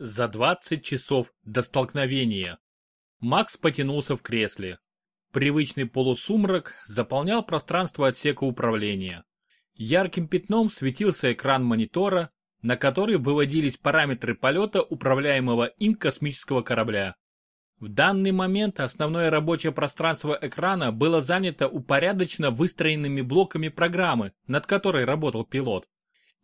За 20 часов до столкновения. Макс потянулся в кресле. Привычный полусумрак заполнял пространство отсека управления. Ярким пятном светился экран монитора, на который выводились параметры полета управляемого им космического корабля. В данный момент основное рабочее пространство экрана было занято упорядоченно выстроенными блоками программы, над которой работал пилот.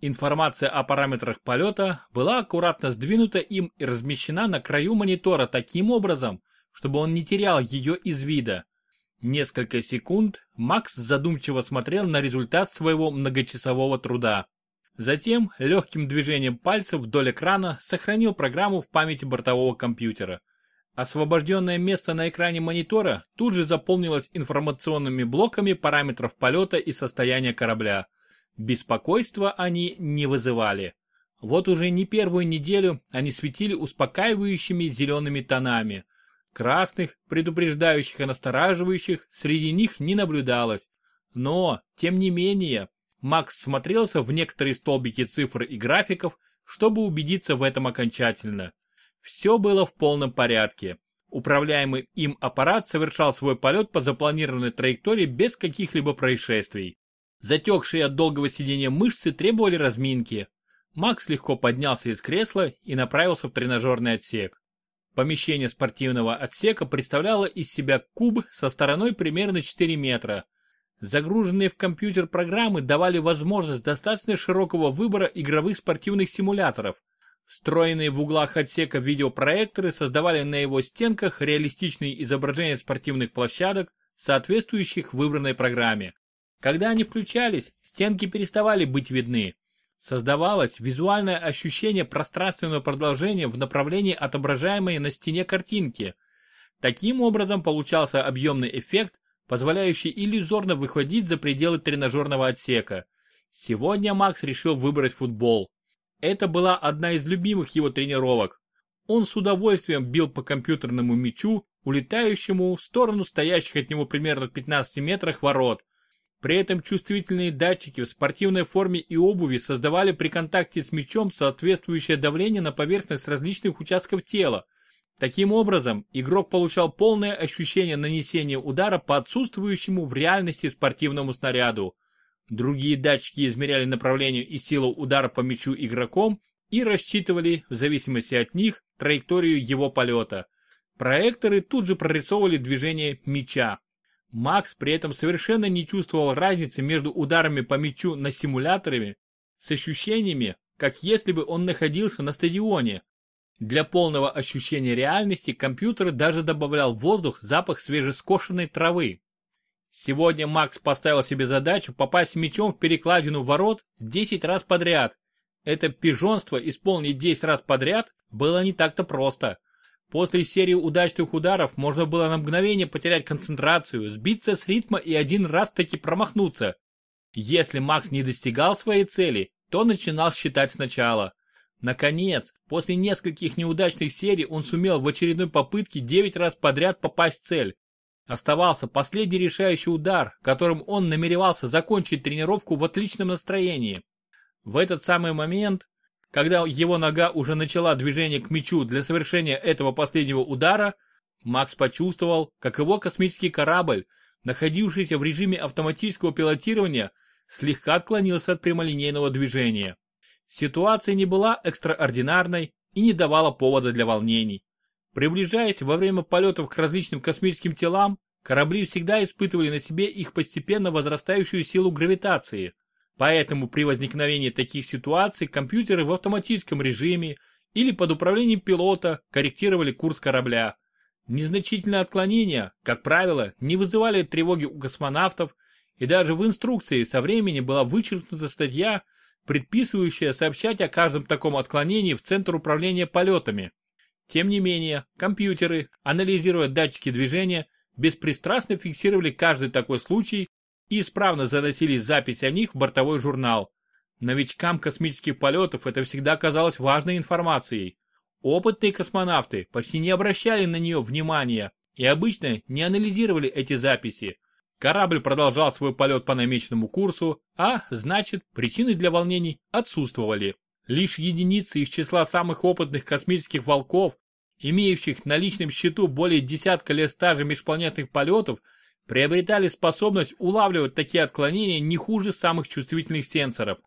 Информация о параметрах полета была аккуратно сдвинута им и размещена на краю монитора таким образом, чтобы он не терял ее из вида. Несколько секунд Макс задумчиво смотрел на результат своего многочасового труда. Затем легким движением пальцев вдоль экрана сохранил программу в памяти бортового компьютера. Освобожденное место на экране монитора тут же заполнилось информационными блоками параметров полета и состояния корабля. Беспокойства они не вызывали. Вот уже не первую неделю они светили успокаивающими зелеными тонами. Красных, предупреждающих и настораживающих, среди них не наблюдалось. Но, тем не менее, Макс смотрелся в некоторые столбики цифр и графиков, чтобы убедиться в этом окончательно. Все было в полном порядке. Управляемый им аппарат совершал свой полет по запланированной траектории без каких-либо происшествий. Затекшие от долгого сидения мышцы требовали разминки. Макс легко поднялся из кресла и направился в тренажерный отсек. Помещение спортивного отсека представляло из себя куб со стороной примерно 4 метра. Загруженные в компьютер программы давали возможность достаточно широкого выбора игровых спортивных симуляторов. Встроенные в углах отсека видеопроекторы создавали на его стенках реалистичные изображения спортивных площадок, соответствующих выбранной программе. Когда они включались, стенки переставали быть видны. Создавалось визуальное ощущение пространственного продолжения в направлении отображаемой на стене картинки. Таким образом получался объемный эффект, позволяющий иллюзорно выходить за пределы тренажерного отсека. Сегодня Макс решил выбрать футбол. Это была одна из любимых его тренировок. Он с удовольствием бил по компьютерному мячу, улетающему в сторону стоящих от него примерно в 15 метрах ворот. При этом чувствительные датчики в спортивной форме и обуви создавали при контакте с мячом соответствующее давление на поверхность различных участков тела. Таким образом, игрок получал полное ощущение нанесения удара по отсутствующему в реальности спортивному снаряду. Другие датчики измеряли направление и силу удара по мячу игроком и рассчитывали, в зависимости от них, траекторию его полета. Проекторы тут же прорисовывали движение мяча. Макс при этом совершенно не чувствовал разницы между ударами по мячу на симуляторе с ощущениями, как если бы он находился на стадионе. Для полного ощущения реальности компьютер даже добавлял в воздух запах свежескошенной травы. Сегодня Макс поставил себе задачу попасть мячом в перекладину ворот 10 раз подряд. Это пижонство исполнить 10 раз подряд было не так-то просто. После серии удачных ударов можно было на мгновение потерять концентрацию, сбиться с ритма и один раз таки промахнуться. Если Макс не достигал своей цели, то начинал считать сначала. Наконец, после нескольких неудачных серий он сумел в очередной попытке 9 раз подряд попасть в цель. Оставался последний решающий удар, которым он намеревался закончить тренировку в отличном настроении. В этот самый момент когда его нога уже начала движение к мячу для совершения этого последнего удара, Макс почувствовал, как его космический корабль, находившийся в режиме автоматического пилотирования, слегка отклонился от прямолинейного движения. Ситуация не была экстраординарной и не давала повода для волнений. Приближаясь во время полетов к различным космическим телам, корабли всегда испытывали на себе их постепенно возрастающую силу гравитации – Поэтому при возникновении таких ситуаций компьютеры в автоматическом режиме или под управлением пилота корректировали курс корабля. Незначительные отклонения, как правило, не вызывали тревоги у космонавтов, и даже в инструкции со времени была вычеркнута статья, предписывающая сообщать о каждом таком отклонении в Центр управления полетами. Тем не менее, компьютеры, анализируя датчики движения, беспристрастно фиксировали каждый такой случай и исправно заносили запись о них в бортовой журнал. Новичкам космических полетов это всегда казалось важной информацией. Опытные космонавты почти не обращали на нее внимания и обычно не анализировали эти записи. Корабль продолжал свой полет по намеченному курсу, а, значит, причины для волнений отсутствовали. Лишь единицы из числа самых опытных космических волков, имеющих на личном счету более десятка лет стажа межпланетных полетов, приобретали способность улавливать такие отклонения не хуже самых чувствительных сенсоров.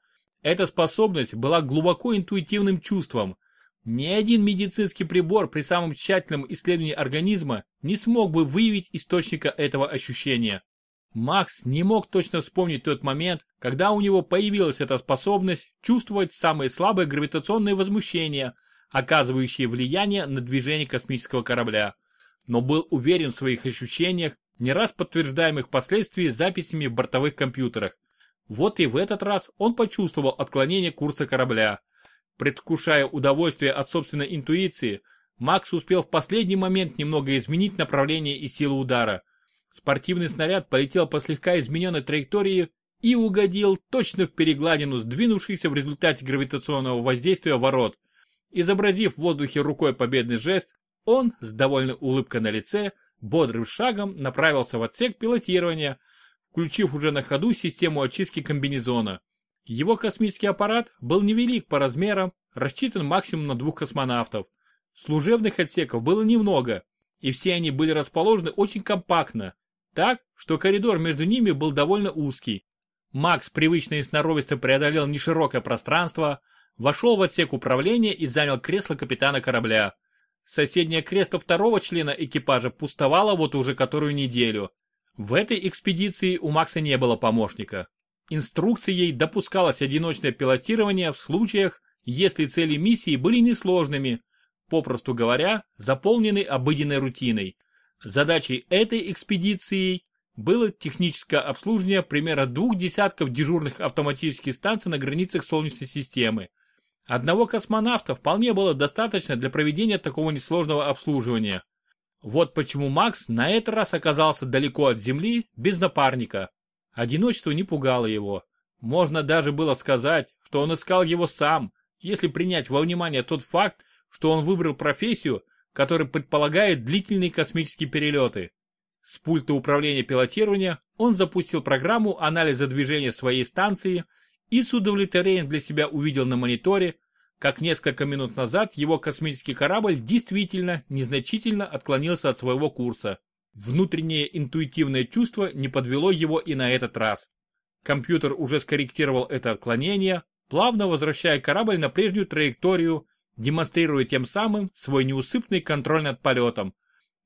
Эта способность была глубоко интуитивным чувством. Ни один медицинский прибор при самом тщательном исследовании организма не смог бы выявить источника этого ощущения. Макс не мог точно вспомнить тот момент, когда у него появилась эта способность чувствовать самые слабые гравитационные возмущения, оказывающие влияние на движение космического корабля. Но был уверен в своих ощущениях, не раз подтверждаемых впоследствии записями в бортовых компьютерах. Вот и в этот раз он почувствовал отклонение курса корабля. Предвкушая удовольствие от собственной интуиции, Макс успел в последний момент немного изменить направление и силу удара. Спортивный снаряд полетел по слегка измененной траектории и угодил точно в перегладину сдвинувшихся в результате гравитационного воздействия ворот. Изобразив в воздухе рукой победный жест, он, с довольной улыбкой на лице, бодрым шагом направился в отсек пилотирования, включив уже на ходу систему очистки комбинезона. Его космический аппарат был невелик по размерам, рассчитан максимум на двух космонавтов. Служебных отсеков было немного, и все они были расположены очень компактно, так, что коридор между ними был довольно узкий. Макс привычно и сноровисто преодолел неширокое пространство, вошел в отсек управления и занял кресло капитана корабля. Соседнее кресло второго члена экипажа пустовало вот уже которую неделю. В этой экспедиции у Макса не было помощника. Инструкцией допускалось одиночное пилотирование в случаях, если цели миссии были несложными, попросту говоря, заполнены обыденной рутиной. Задачей этой экспедиции было техническое обслуживание примерно двух десятков дежурных автоматических станций на границах Солнечной системы. Одного космонавта вполне было достаточно для проведения такого несложного обслуживания. Вот почему Макс на этот раз оказался далеко от Земли, без напарника. Одиночество не пугало его. Можно даже было сказать, что он искал его сам, если принять во внимание тот факт, что он выбрал профессию, которая предполагает длительные космические перелеты. С пульта управления пилотирования он запустил программу анализа движения своей станции и с удовлетворением для себя увидел на мониторе, как несколько минут назад его космический корабль действительно незначительно отклонился от своего курса. Внутреннее интуитивное чувство не подвело его и на этот раз. Компьютер уже скорректировал это отклонение, плавно возвращая корабль на прежнюю траекторию демонстрируя тем самым свой неусыпный контроль над полетом.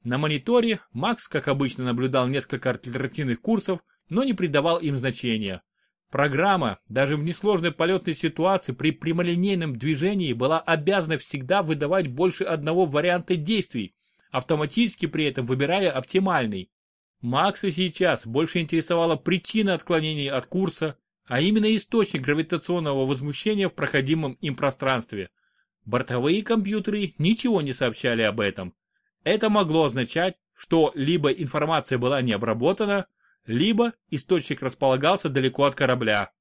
На мониторе Макс, как обычно, наблюдал несколько альтернативных курсов, но не придавал им значения. Программа, даже в несложной полетной ситуации при прямолинейном движении была обязана всегда выдавать больше одного варианта действий, автоматически при этом выбирая оптимальный. Макса сейчас больше интересовала причина отклонения от курса, а именно источник гравитационного возмущения в проходимом им пространстве – Бортовые компьютеры ничего не сообщали об этом. Это могло означать, что либо информация была не обработана, либо источник располагался далеко от корабля.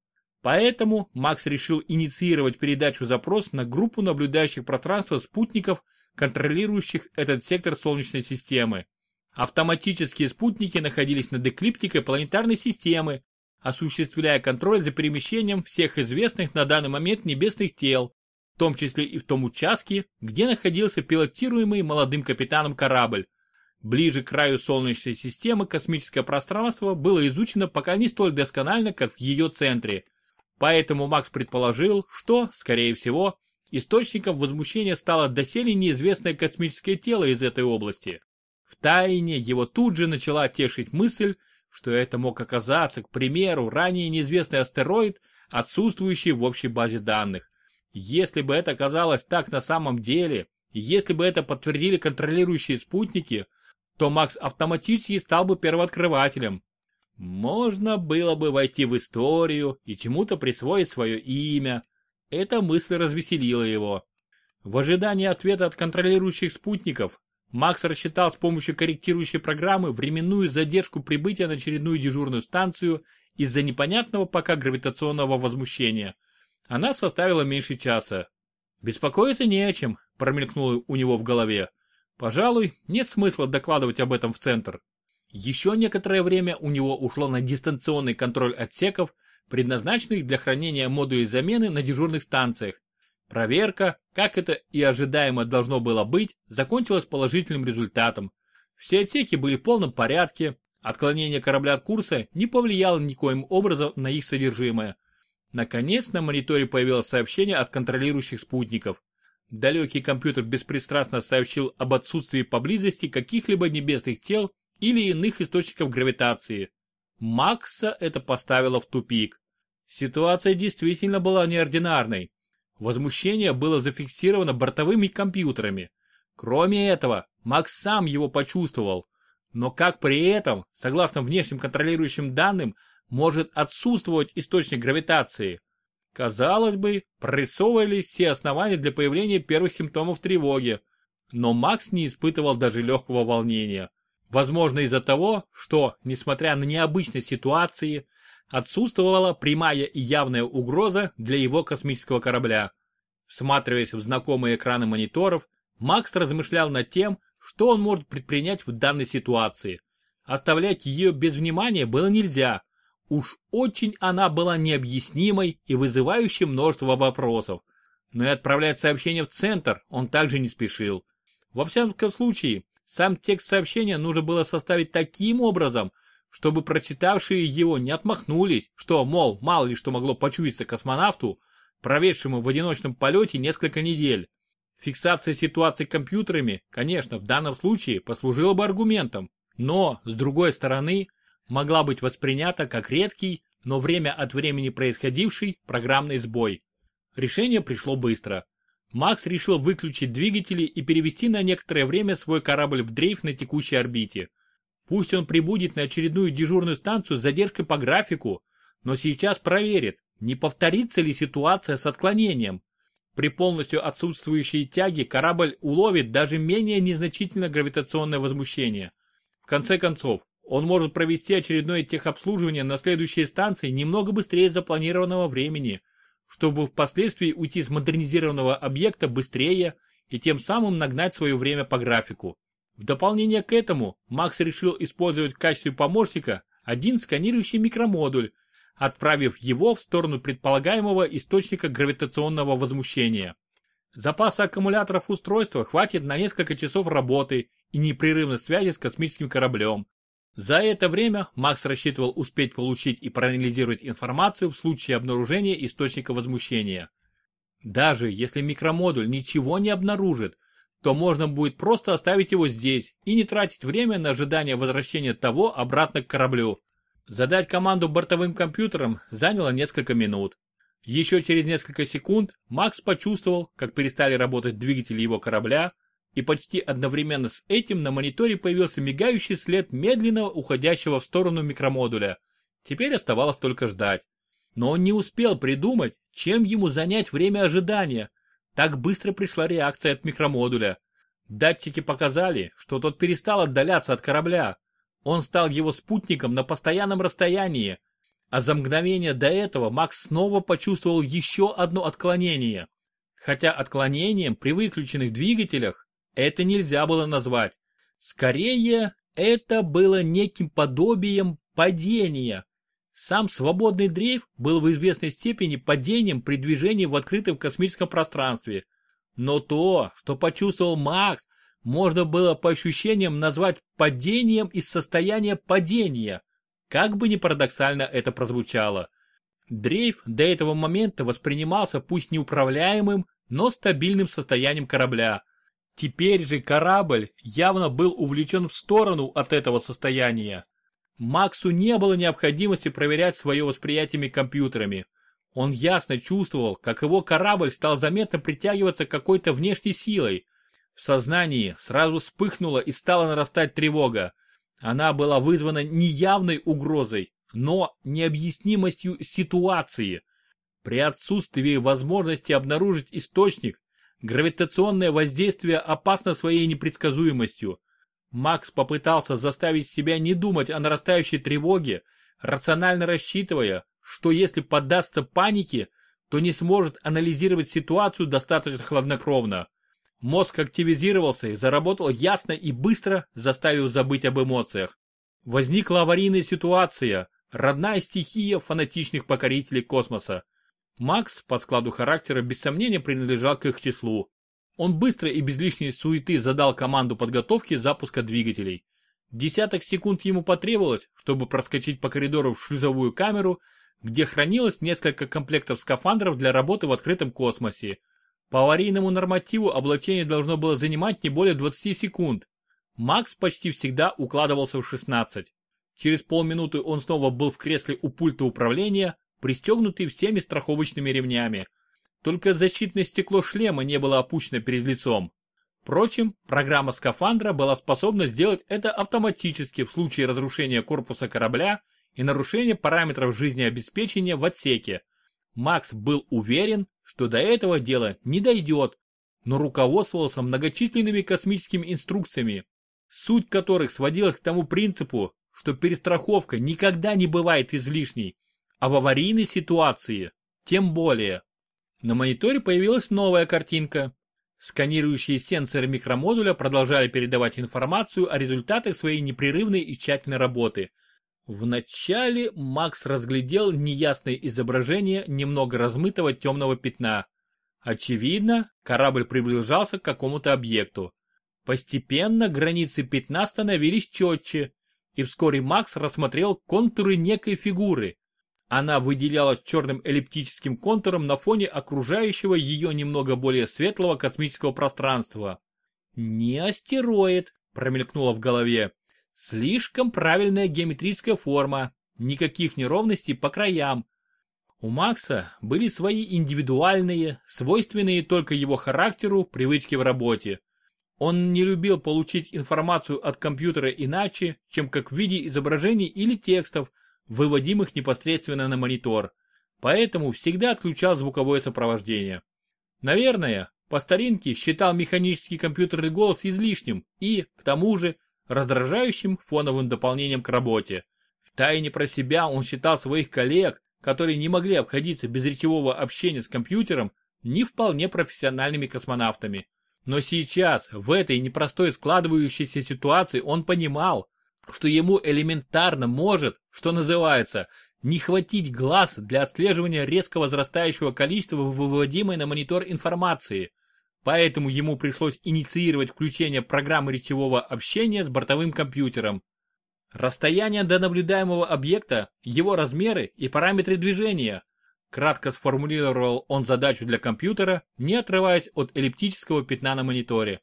Поэтому Макс решил инициировать передачу запроса на группу наблюдающих пространство спутников, контролирующих этот сектор Солнечной системы. Автоматические спутники находились над эклиптикой планетарной системы, осуществляя контроль за перемещением всех известных на данный момент небесных тел, в том числе и в том участке, где находился пилотируемый молодым капитаном корабль. Ближе к краю Солнечной системы космическое пространство было изучено пока не столь досконально, как в ее центре. Поэтому Макс предположил, что, скорее всего, источником возмущения стало доселе неизвестное космическое тело из этой области. В тайне его тут же начала тешить мысль, что это мог оказаться, к примеру, ранее неизвестный астероид, отсутствующий в общей базе данных. Если бы это казалось так на самом деле, если бы это подтвердили контролирующие спутники, то Макс автоматически стал бы первооткрывателем. Можно было бы войти в историю и чему-то присвоить свое имя. Эта мысль развеселила его. В ожидании ответа от контролирующих спутников, Макс рассчитал с помощью корректирующей программы временную задержку прибытия на очередную дежурную станцию из-за непонятного пока гравитационного возмущения – она составила меньше часа. Беспокоиться не о чем, промелькнуло у него в голове. Пожалуй, нет смысла докладывать об этом в центр. Еще некоторое время у него ушло на дистанционный контроль отсеков, предназначенных для хранения модулей замены на дежурных станциях. Проверка, как это и ожидаемо должно было быть, закончилась положительным результатом. Все отсеки были в полном порядке, отклонение корабля от курса не повлияло никоим образом на их содержимое. Наконец на мониторе появилось сообщение от контролирующих спутников. Далекий компьютер беспристрастно сообщил об отсутствии поблизости каких-либо небесных тел или иных источников гравитации. Макса это поставило в тупик. Ситуация действительно была неординарной. Возмущение было зафиксировано бортовыми компьютерами. Кроме этого, Макс сам его почувствовал. Но как при этом, согласно внешним контролирующим данным, может отсутствовать источник гравитации? Казалось бы, прорисовывались все основания для появления первых симптомов тревоги. Но Макс не испытывал даже легкого волнения. Возможно из-за того, что, несмотря на необычность ситуации, отсутствовала прямая и явная угроза для его космического корабля. Всматриваясь в знакомые экраны мониторов, Макс размышлял над тем, что он может предпринять в данной ситуации. Оставлять ее без внимания было нельзя. Уж очень она была необъяснимой и вызывающей множество вопросов. Но и отправлять сообщение в центр он также не спешил. Во всяком случае, сам текст сообщения нужно было составить таким образом, чтобы прочитавшие его не отмахнулись, что, мол, мало ли что могло почуяться космонавту, проведшему в одиночном полете несколько недель. Фиксация ситуации компьютерами, конечно, в данном случае послужила бы аргументом, но, с другой стороны, могла быть воспринята как редкий, но время от времени происходивший программный сбой. Решение пришло быстро. Макс решил выключить двигатели и перевести на некоторое время свой корабль в дрейф на текущей орбите. Пусть он прибудет на очередную дежурную станцию с задержкой по графику, но сейчас проверит, не повторится ли ситуация с отклонением. При полностью отсутствующей тяге корабль уловит даже менее незначительное гравитационное возмущение. В конце концов, он может провести очередное техобслуживание на следующей станции немного быстрее запланированного времени, чтобы впоследствии уйти с модернизированного объекта быстрее и тем самым нагнать свое время по графику. В дополнение к этому, Макс решил использовать в качестве помощника один сканирующий микромодуль, отправив его в сторону предполагаемого источника гравитационного возмущения. Запаса аккумуляторов устройства хватит на несколько часов работы и непрерывной связи с космическим кораблем. За это время Макс рассчитывал успеть получить и проанализировать информацию в случае обнаружения источника возмущения. Даже если микромодуль ничего не обнаружит, то можно будет просто оставить его здесь и не тратить время на ожидание возвращения того обратно к кораблю. Задать команду бортовым компьютерам заняло несколько минут. Еще через несколько секунд Макс почувствовал, как перестали работать двигатели его корабля, и почти одновременно с этим на мониторе появился мигающий след медленного уходящего в сторону микромодуля. Теперь оставалось только ждать. Но он не успел придумать, чем ему занять время ожидания – так быстро пришла реакция от микромодуля. Датчики показали, что тот перестал отдаляться от корабля. Он стал его спутником на постоянном расстоянии. А за мгновение до этого Макс снова почувствовал еще одно отклонение. Хотя отклонением при выключенных двигателях это нельзя было назвать. Скорее, это было неким подобием падения. Сам свободный дрейф был в известной степени падением при движении в открытом космическом пространстве. Но то, что почувствовал Макс, можно было по ощущениям назвать падением из состояния падения. Как бы ни парадоксально это прозвучало. Дрейф до этого момента воспринимался пусть неуправляемым, но стабильным состоянием корабля. Теперь же корабль явно был увлечен в сторону от этого состояния. Максу не было необходимости проверять свое восприятие компьютерами. Он ясно чувствовал, как его корабль стал заметно притягиваться какой-то внешней силой. В сознании сразу вспыхнула и стала нарастать тревога. Она была вызвана не явной угрозой, но необъяснимостью ситуации. При отсутствии возможности обнаружить источник, гравитационное воздействие опасно своей непредсказуемостью. Макс попытался заставить себя не думать о нарастающей тревоге, рационально рассчитывая, что если поддастся панике, то не сможет анализировать ситуацию достаточно хладнокровно. Мозг активизировался и заработал ясно и быстро, заставив забыть об эмоциях. Возникла аварийная ситуация, родная стихия фанатичных покорителей космоса. Макс по складу характера без сомнения принадлежал к их числу. Он быстро и без лишней суеты задал команду подготовки запуска двигателей. Десяток секунд ему потребовалось, чтобы проскочить по коридору в шлюзовую камеру, где хранилось несколько комплектов скафандров для работы в открытом космосе. По аварийному нормативу облачение должно было занимать не более 20 секунд. Макс почти всегда укладывался в 16. Через полминуты он снова был в кресле у пульта управления, пристегнутый всеми страховочными ремнями. Только защитное стекло шлема не было опущено перед лицом. Впрочем, программа скафандра была способна сделать это автоматически в случае разрушения корпуса корабля и нарушения параметров жизнеобеспечения в отсеке. Макс был уверен, что до этого дела не дойдет, но руководствовался многочисленными космическими инструкциями, суть которых сводилась к тому принципу, что перестраховка никогда не бывает излишней, а в аварийной ситуации тем более. На мониторе появилась новая картинка. Сканирующие сенсоры микромодуля продолжали передавать информацию о результатах своей непрерывной и тщательной работы. Вначале Макс разглядел неясное изображение немного размытого темного пятна. Очевидно, корабль приближался к какому-то объекту. Постепенно границы пятна становились четче, и вскоре Макс рассмотрел контуры некой фигуры. Она выделялась черным эллиптическим контуром на фоне окружающего ее немного более светлого космического пространства. «Не астероид», — промелькнуло в голове. «Слишком правильная геометрическая форма, никаких неровностей по краям». У Макса были свои индивидуальные, свойственные только его характеру, привычки в работе. Он не любил получить информацию от компьютера иначе, чем как в виде изображений или текстов, выводимых непосредственно на монитор, поэтому всегда отключал звуковое сопровождение. Наверное, по старинке считал механический компьютерный голос излишним и, к тому же, раздражающим фоновым дополнением к работе. Втайне про себя он считал своих коллег, которые не могли обходиться без речевого общения с компьютером, не вполне профессиональными космонавтами. Но сейчас, в этой непростой складывающейся ситуации, он понимал, что ему элементарно может, что называется, не хватить глаз для отслеживания резко возрастающего количества выводимой на монитор информации. Поэтому ему пришлось инициировать включение программы речевого общения с бортовым компьютером. Расстояние до наблюдаемого объекта, его размеры и параметры движения. Кратко сформулировал он задачу для компьютера, не отрываясь от эллиптического пятна на мониторе.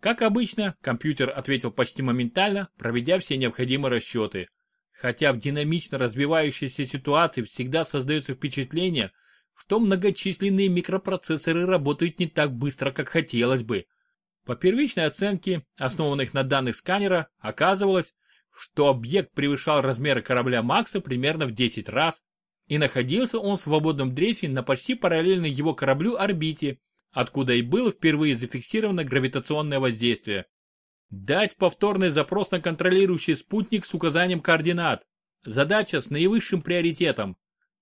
Как обычно, компьютер ответил почти моментально, проведя все необходимые расчеты. Хотя в динамично развивающейся ситуации всегда создается впечатление, что многочисленные микропроцессоры работают не так быстро, как хотелось бы. По первичной оценке, основанных на данных сканера, оказывалось, что объект превышал размеры корабля Макса примерно в 10 раз, и находился он в свободном дрейфе на почти параллельной его кораблю орбите, откуда и было впервые зафиксировано гравитационное воздействие. Дать повторный запрос на контролирующий спутник с указанием координат. Задача с наивысшим приоритетом.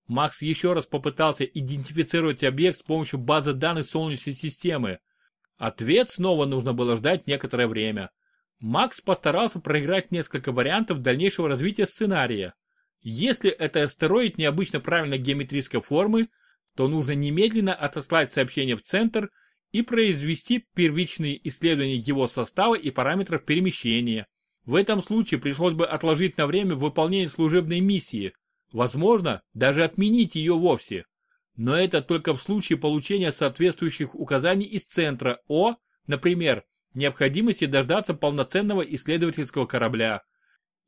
Макс еще раз попытался идентифицировать объект с помощью базы данных Солнечной системы. Ответ снова нужно было ждать некоторое время. Макс постарался проиграть несколько вариантов дальнейшего развития сценария. Если это астероид необычно правильной геометрической формы, то нужно немедленно отослать сообщение в центр и произвести первичные исследования его состава и параметров перемещения. В этом случае пришлось бы отложить на время выполнение служебной миссии, возможно, даже отменить ее вовсе. Но это только в случае получения соответствующих указаний из центра о, например, необходимости дождаться полноценного исследовательского корабля.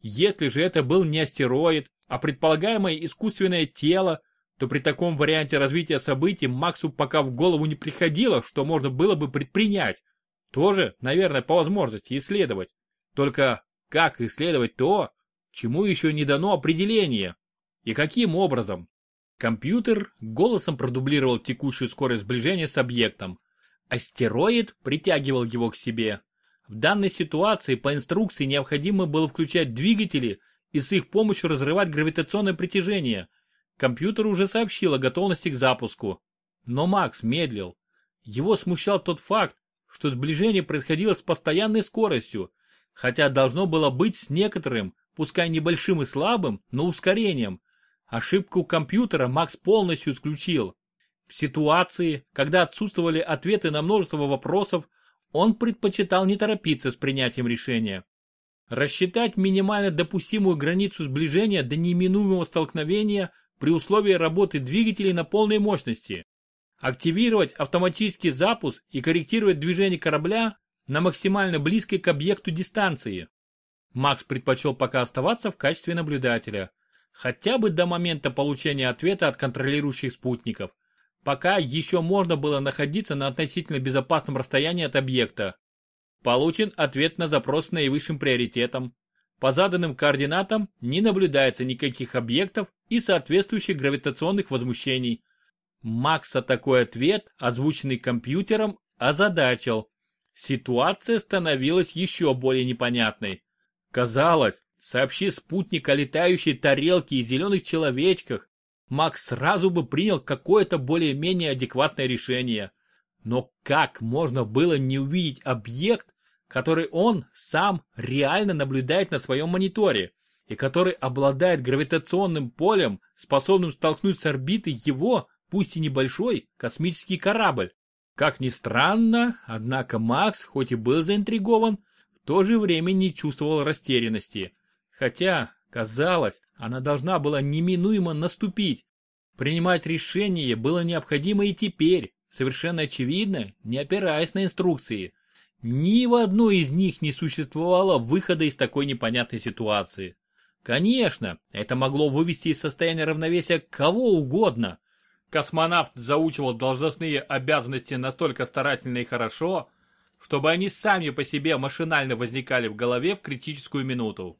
Если же это был не астероид, а предполагаемое искусственное тело, то при таком варианте развития событий Максу пока в голову не приходило, что можно было бы предпринять. Тоже, наверное, по возможности исследовать. Только как исследовать то, чему еще не дано определение? И каким образом? Компьютер голосом продублировал текущую скорость сближения с объектом. Астероид притягивал его к себе. В данной ситуации по инструкции необходимо было включать двигатели и с их помощью разрывать гравитационное притяжение – Компьютер уже сообщил о готовности к запуску. Но Макс медлил. Его смущал тот факт, что сближение происходило с постоянной скоростью, хотя должно было быть с некоторым, пускай небольшим и слабым, но ускорением. Ошибку компьютера Макс полностью исключил. В ситуации, когда отсутствовали ответы на множество вопросов, он предпочитал не торопиться с принятием решения. Рассчитать минимально допустимую границу сближения до неминуемого столкновения при условии работы двигателей на полной мощности. Активировать автоматический запуск и корректировать движение корабля на максимально близкой к объекту дистанции. Макс предпочел пока оставаться в качестве наблюдателя, хотя бы до момента получения ответа от контролирующих спутников, пока еще можно было находиться на относительно безопасном расстоянии от объекта. Получен ответ на запрос с наивысшим приоритетом. По заданным координатам не наблюдается никаких объектов и соответствующих гравитационных возмущений. Макса такой ответ, озвученный компьютером, озадачил. Ситуация становилась еще более непонятной. Казалось, сообщи спутник о летающей тарелке и зеленых человечках, Макс сразу бы принял какое-то более-менее адекватное решение. Но как можно было не увидеть объект, который он сам реально наблюдает на своем мониторе, и который обладает гравитационным полем, способным столкнуть с орбитой его, пусть и небольшой, космический корабль? Как ни странно, однако Макс, хоть и был заинтригован, в то же время не чувствовал растерянности. Хотя, казалось, она должна была неминуемо наступить. Принимать решение было необходимо и теперь, совершенно очевидно, не опираясь на инструкции. Ни в одной из них не существовало выхода из такой непонятной ситуации. Конечно, это могло вывести из состояния равновесия кого угодно. Космонавт заучивал должностные обязанности настолько старательно и хорошо, чтобы они сами по себе машинально возникали в голове в критическую минуту.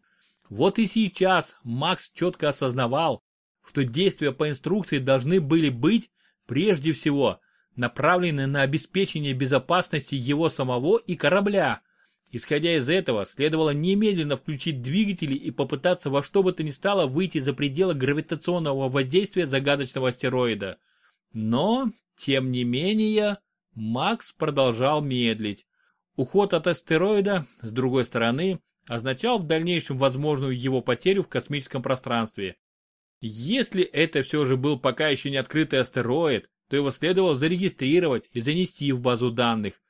Вот и сейчас Макс четко осознавал, что действия по инструкции должны были быть, прежде всего, направлены на обеспечение безопасности его самого и корабля. Исходя из этого, следовало немедленно включить двигатели и попытаться во что бы то ни стало выйти за пределы гравитационного воздействия загадочного астероида. Но, тем не менее, Макс продолжал медлить. Уход от астероида, с другой стороны, означал в дальнейшем возможную его потерю в космическом пространстве. Если это все же был пока еще не открытый астероид, то его следовало зарегистрировать и занести в базу данных.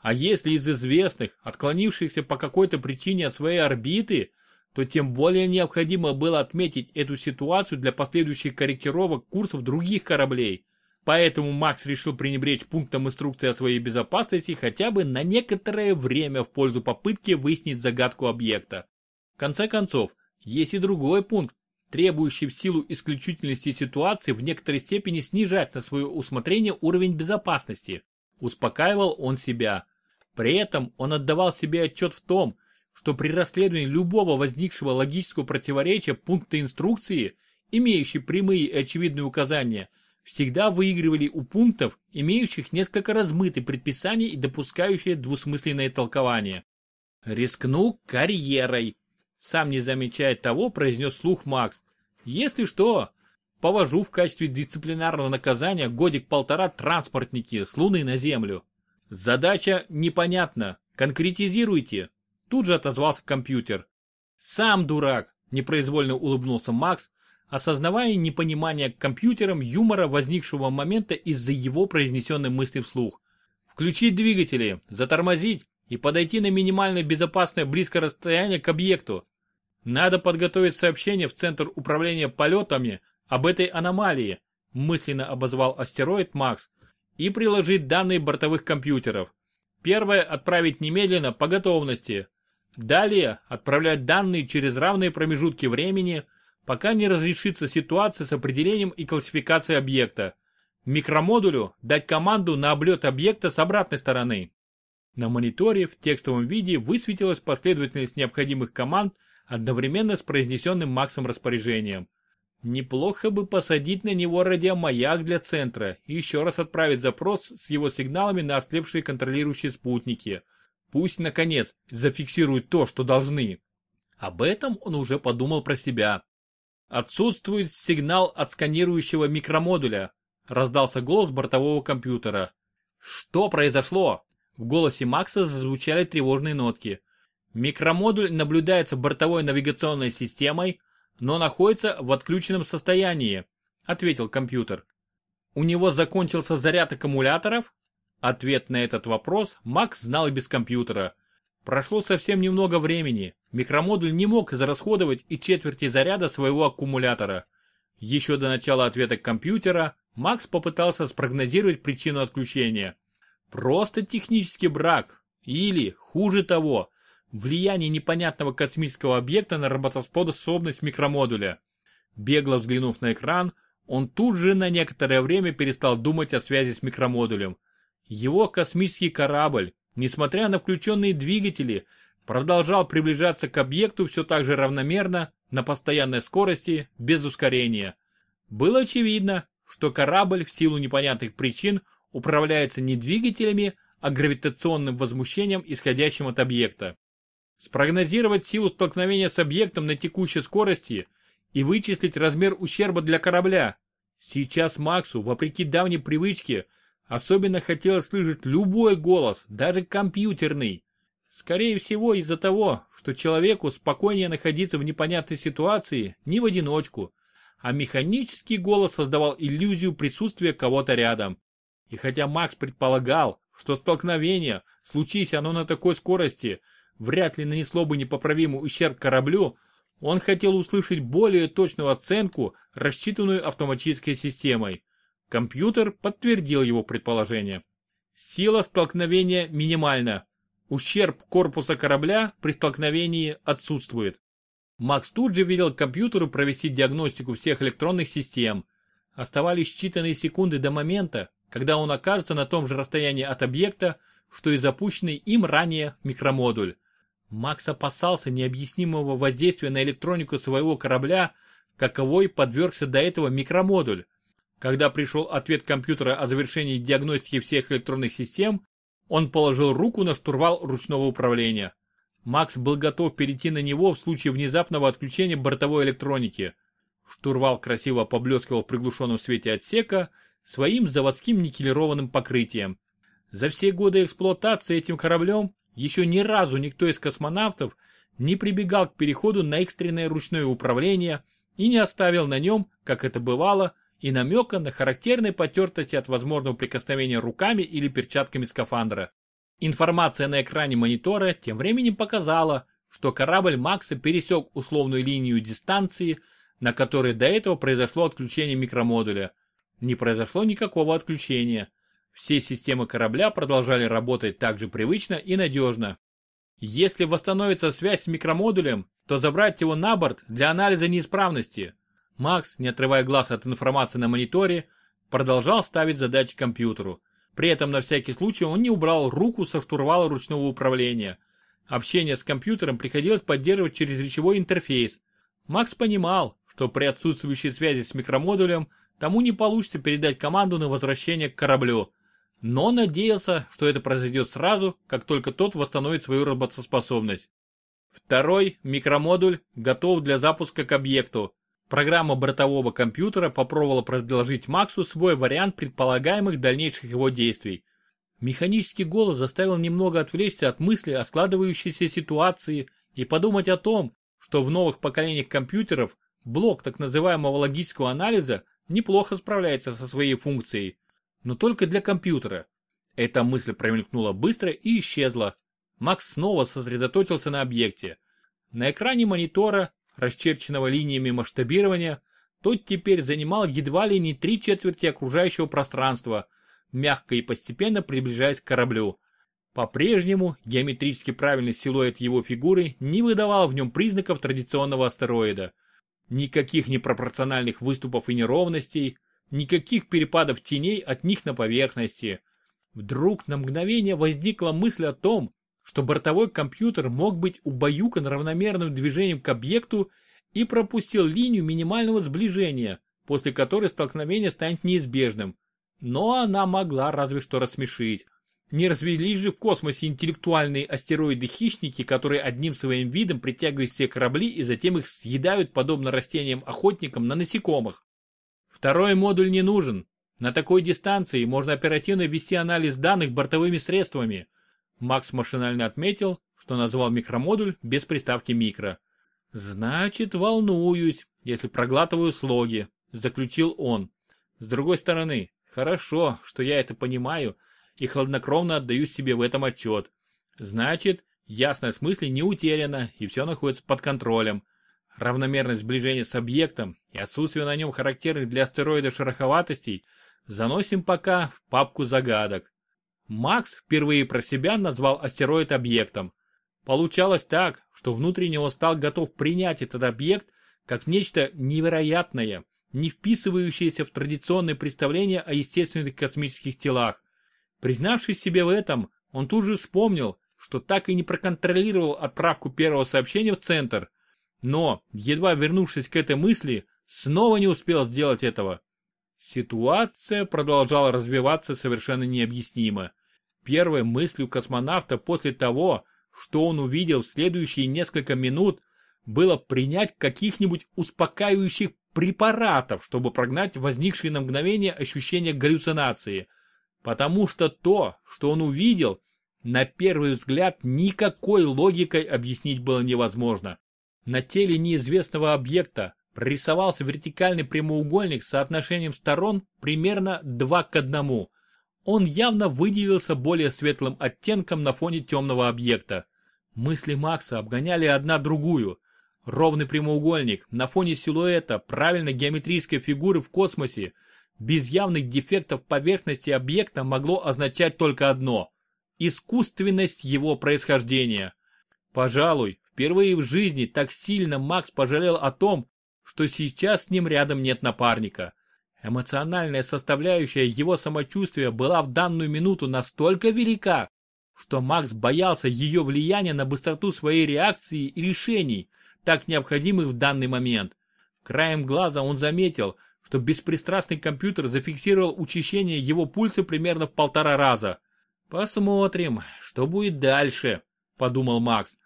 А если из известных, отклонившихся по какой-то причине от своей орбиты, то тем более необходимо было отметить эту ситуацию для последующих корректировок курсов других кораблей. Поэтому Макс решил пренебречь пунктом инструкции о своей безопасности хотя бы на некоторое время в пользу попытки выяснить загадку объекта. В конце концов, есть и другой пункт, требующий в силу исключительности ситуации в некоторой степени снижать на свое усмотрение уровень безопасности. Успокаивал он себя. При этом он отдавал себе отчет в том, что при расследовании любого возникшего логического противоречия пункта инструкции, имеющие прямые и очевидные указания, всегда выигрывали у пунктов, имеющих несколько размытые предписания и допускающие двусмысленное толкование. Рискну карьерой, сам не замечая того, произнес слух Макс. Если что, повожу в качестве дисциплинарного наказания годик-полтора транспортники с Луны на Землю. Задача непонятна, конкретизируйте. Тут же отозвался компьютер. Сам дурак, непроизвольно улыбнулся Макс, осознавая непонимание компьютером юмора возникшего момента из-за его произнесенной мысли вслух. Включить двигатели, затормозить и подойти на минимально безопасное близкое расстояние к объекту. Надо подготовить сообщение в Центр управления полетами об этой аномалии, мысленно обозвал астероид Макс, и приложить данные бортовых компьютеров. Первое отправить немедленно по готовности. Далее отправлять данные через равные промежутки времени, пока не разрешится ситуация с определением и классификацией объекта. Микромодулю дать команду на облет объекта с обратной стороны. На мониторе в текстовом виде высветилась последовательность необходимых команд одновременно с произнесенным Максом распоряжением. Неплохо бы посадить на него радиомаяк для центра и еще раз отправить запрос с его сигналами на ослепшие контролирующие спутники. Пусть, наконец, зафиксируют то, что должны. Об этом он уже подумал про себя. Отсутствует сигнал от сканирующего микромодуля, раздался голос бортового компьютера. Что произошло? В голосе Макса зазвучали тревожные нотки. Микромодуль наблюдается бортовой навигационной системой, но находится в отключенном состоянии, ответил компьютер. У него закончился заряд аккумуляторов? Ответ на этот вопрос Макс знал и без компьютера. Прошло совсем немного времени, микромодуль не мог израсходовать и четверти заряда своего аккумулятора. Еще до начала ответа компьютера Макс попытался спрогнозировать причину отключения. Просто технический брак или, хуже того, влияние непонятного космического объекта на работоспособность микромодуля. Бегло взглянув на экран, он тут же на некоторое время перестал думать о связи с микромодулем. Его космический корабль, несмотря на включенные двигатели, продолжал приближаться к объекту все так же равномерно, на постоянной скорости, без ускорения. Было очевидно, что корабль в силу непонятных причин управляется не двигателями, а гравитационным возмущением, исходящим от объекта. Спрогнозировать силу столкновения с объектом на текущей скорости и вычислить размер ущерба для корабля. Сейчас Максу, вопреки давней привычке, особенно хотелось слышать любой голос, даже компьютерный. Скорее всего из-за того, что человеку спокойнее находиться в непонятной ситуации не в одиночку, а механический голос создавал иллюзию присутствия кого-то рядом. И хотя Макс предполагал, что столкновение, случись оно на такой скорости, вряд ли нанесло бы непоправимый ущерб кораблю, он хотел услышать более точную оценку, рассчитанную автоматической системой. Компьютер подтвердил его предположение. Сила столкновения минимальна. Ущерб корпуса корабля при столкновении отсутствует. Макс тут же велел компьютеру провести диагностику всех электронных систем. Оставались считанные секунды до момента, когда он окажется на том же расстоянии от объекта, что и запущенный им ранее микромодуль. Макс опасался необъяснимого воздействия на электронику своего корабля, каковой подвергся до этого микромодуль. Когда пришел ответ компьютера о завершении диагностики всех электронных систем, он положил руку на штурвал ручного управления. Макс был готов перейти на него в случае внезапного отключения бортовой электроники. Штурвал красиво поблескивал в приглушенном свете отсека своим заводским никелированным покрытием. За все годы эксплуатации этим кораблем еще ни разу никто из космонавтов не прибегал к переходу на экстренное ручное управление и не оставил на нем, как это бывало, и намека на характерной потертости от возможного прикосновения руками или перчатками скафандра. Информация на экране монитора тем временем показала, что корабль Макса пересек условную линию дистанции, на которой до этого произошло отключение микромодуля. Не произошло никакого отключения. Все системы корабля продолжали работать так же привычно и надежно. Если восстановится связь с микромодулем, то забрать его на борт для анализа неисправности. Макс, не отрывая глаз от информации на мониторе, продолжал ставить задачи компьютеру. При этом на всякий случай он не убрал руку со штурвала ручного управления. Общение с компьютером приходилось поддерживать через речевой интерфейс. Макс понимал, что при отсутствующей связи с микромодулем тому не получится передать команду на возвращение к кораблю. Но надеялся, что это произойдет сразу, как только тот восстановит свою работоспособность. Второй микромодуль готов для запуска к объекту. Программа бортового компьютера попробовала предложить Максу свой вариант предполагаемых дальнейших его действий. Механический голос заставил немного отвлечься от мысли о складывающейся ситуации и подумать о том, что в новых поколениях компьютеров блок так называемого логического анализа неплохо справляется со своей функцией, но только для компьютера. Эта мысль промелькнула быстро и исчезла. Макс снова сосредоточился на объекте. На экране монитора, расчерченного линиями масштабирования, тот теперь занимал едва ли не три четверти окружающего пространства, мягко и постепенно приближаясь к кораблю. По-прежнему геометрически правильный силуэт его фигуры не выдавал в нем признаков традиционного астероида – Никаких непропорциональных выступов и неровностей, никаких перепадов теней от них на поверхности. Вдруг на мгновение возникла мысль о том, что бортовой компьютер мог быть убаюкан равномерным движением к объекту и пропустил линию минимального сближения, после которой столкновение станет неизбежным. Но она могла разве что рассмешить. Не развелись же в космосе интеллектуальные астероиды-хищники, которые одним своим видом притягивают все корабли и затем их съедают, подобно растениям-охотникам на насекомых. Второй модуль не нужен. На такой дистанции можно оперативно вести анализ данных бортовыми средствами. Макс машинально отметил, что назвал микромодуль без приставки микро. Значит, волнуюсь, если проглатываю слоги, заключил он. С другой стороны, Хорошо, что я это понимаю и хладнокровно отдаю себе в этом отчет. Значит, ясность мысли не утеряна и все находится под контролем. Равномерность сближения с объектом и отсутствие на нем характерных для астероида шероховатостей заносим пока в папку загадок. Макс впервые про себя назвал астероид объектом. Получалось так, что внутренне он стал готов принять этот объект как нечто невероятное, не вписывающееся в традиционные представления о естественных космических телах. Признавшись себе в этом, он тут же вспомнил, что так и не проконтролировал отправку первого сообщения в центр. Но, едва вернувшись к этой мысли, снова не успел сделать этого. Ситуация продолжала развиваться совершенно необъяснимо. Первой мыслью космонавта после того, что он увидел в следующие несколько минут, было принять каких-нибудь успокаивающих препаратов, чтобы прогнать возникшие на мгновение ощущения галлюцинации. Потому что то, что он увидел, на первый взгляд никакой логикой объяснить было невозможно. На теле неизвестного объекта прорисовался вертикальный прямоугольник с соотношением сторон примерно 2 к 1. Он явно выделился более светлым оттенком на фоне темного объекта. Мысли Макса обгоняли одна другую. Ровный прямоугольник на фоне силуэта правильно геометрической фигуры в космосе без явных дефектов поверхности объекта могло означать только одно – искусственность его происхождения. Пожалуй, впервые в жизни так сильно Макс пожалел о том, что сейчас с ним рядом нет напарника. Эмоциональная составляющая его самочувствия была в данную минуту настолько велика, что Макс боялся ее влияния на быстроту своей реакции и решений, так необходимых в данный момент. Краем глаза он заметил, что беспристрастный компьютер зафиксировал учащение его пульса примерно в полтора раза. «Посмотрим, что будет дальше», – подумал Макс.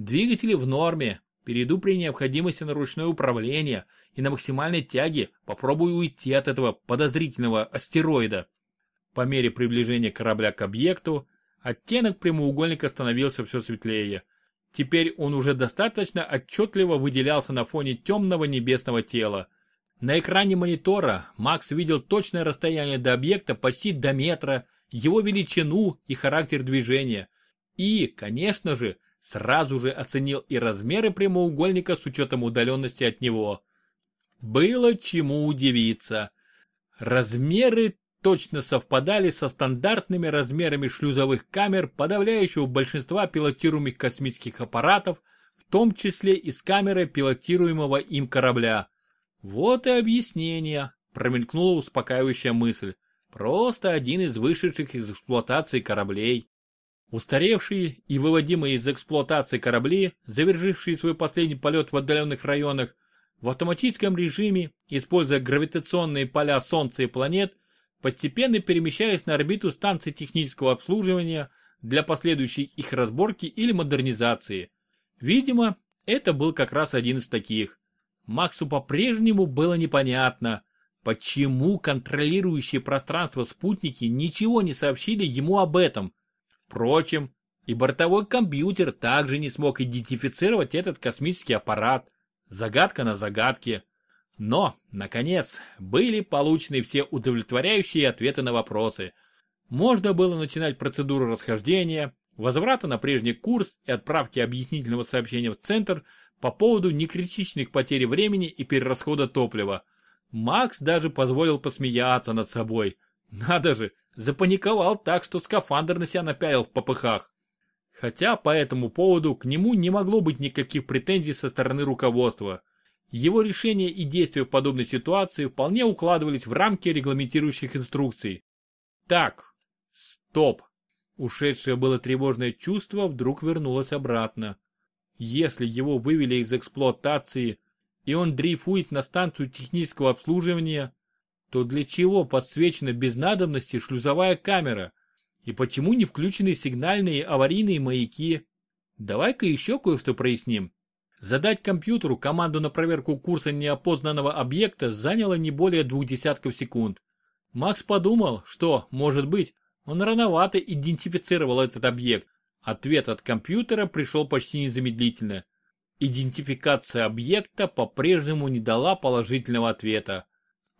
«Двигатели в норме, Перейду при необходимости на ручное управление и на максимальной тяге попробую уйти от этого подозрительного астероида. По мере приближения корабля к объекту, оттенок прямоугольника становился все светлее. Теперь он уже достаточно отчетливо выделялся на фоне темного небесного тела. На экране монитора Макс видел точное расстояние до объекта почти до метра, его величину и характер движения. И, конечно же, сразу же оценил и размеры прямоугольника с учетом удаленности от него. Было чему удивиться. Размеры точно совпадали со стандартными размерами шлюзовых камер подавляющего большинства пилотируемых космических аппаратов, в том числе и с камерой пилотируемого им корабля. Вот и объяснение, промелькнула успокаивающая мысль. Просто один из вышедших из эксплуатации кораблей. Устаревшие и выводимые из эксплуатации корабли, завершившие свой последний полет в отдаленных районах, в автоматическом режиме, используя гравитационные поля Солнца и планет, постепенно перемещались на орбиту станций технического обслуживания для последующей их разборки или модернизации. Видимо, это был как раз один из таких. Максу по-прежнему было непонятно, почему контролирующие пространство спутники ничего не сообщили ему об этом – Впрочем, и бортовой компьютер также не смог идентифицировать этот космический аппарат. Загадка на загадке. Но, наконец, были получены все удовлетворяющие ответы на вопросы. Можно было начинать процедуру расхождения, возврата на прежний курс и отправки объяснительного сообщения в центр по поводу некритичных потерь времени и перерасхода топлива. Макс даже позволил посмеяться над собой. Надо же, запаниковал так, что скафандр на себя напялил в попыхах. Хотя по этому поводу к нему не могло быть никаких претензий со стороны руководства. Его решения и действия в подобной ситуации вполне укладывались в рамки регламентирующих инструкций. Так, стоп. Ушедшее было тревожное чувство вдруг вернулось обратно. Если его вывели из эксплуатации, и он дрейфует на станцию технического обслуживания, то для чего подсвечена без надобности шлюзовая камера? И почему не включены сигнальные аварийные маяки? Давай-ка еще кое-что проясним. Задать компьютеру команду на проверку курса неопознанного объекта заняло не более двух десятков секунд. Макс подумал, что, может быть, он рановато идентифицировал этот объект. Ответ от компьютера пришел почти незамедлительно. Идентификация объекта по-прежнему не дала положительного ответа.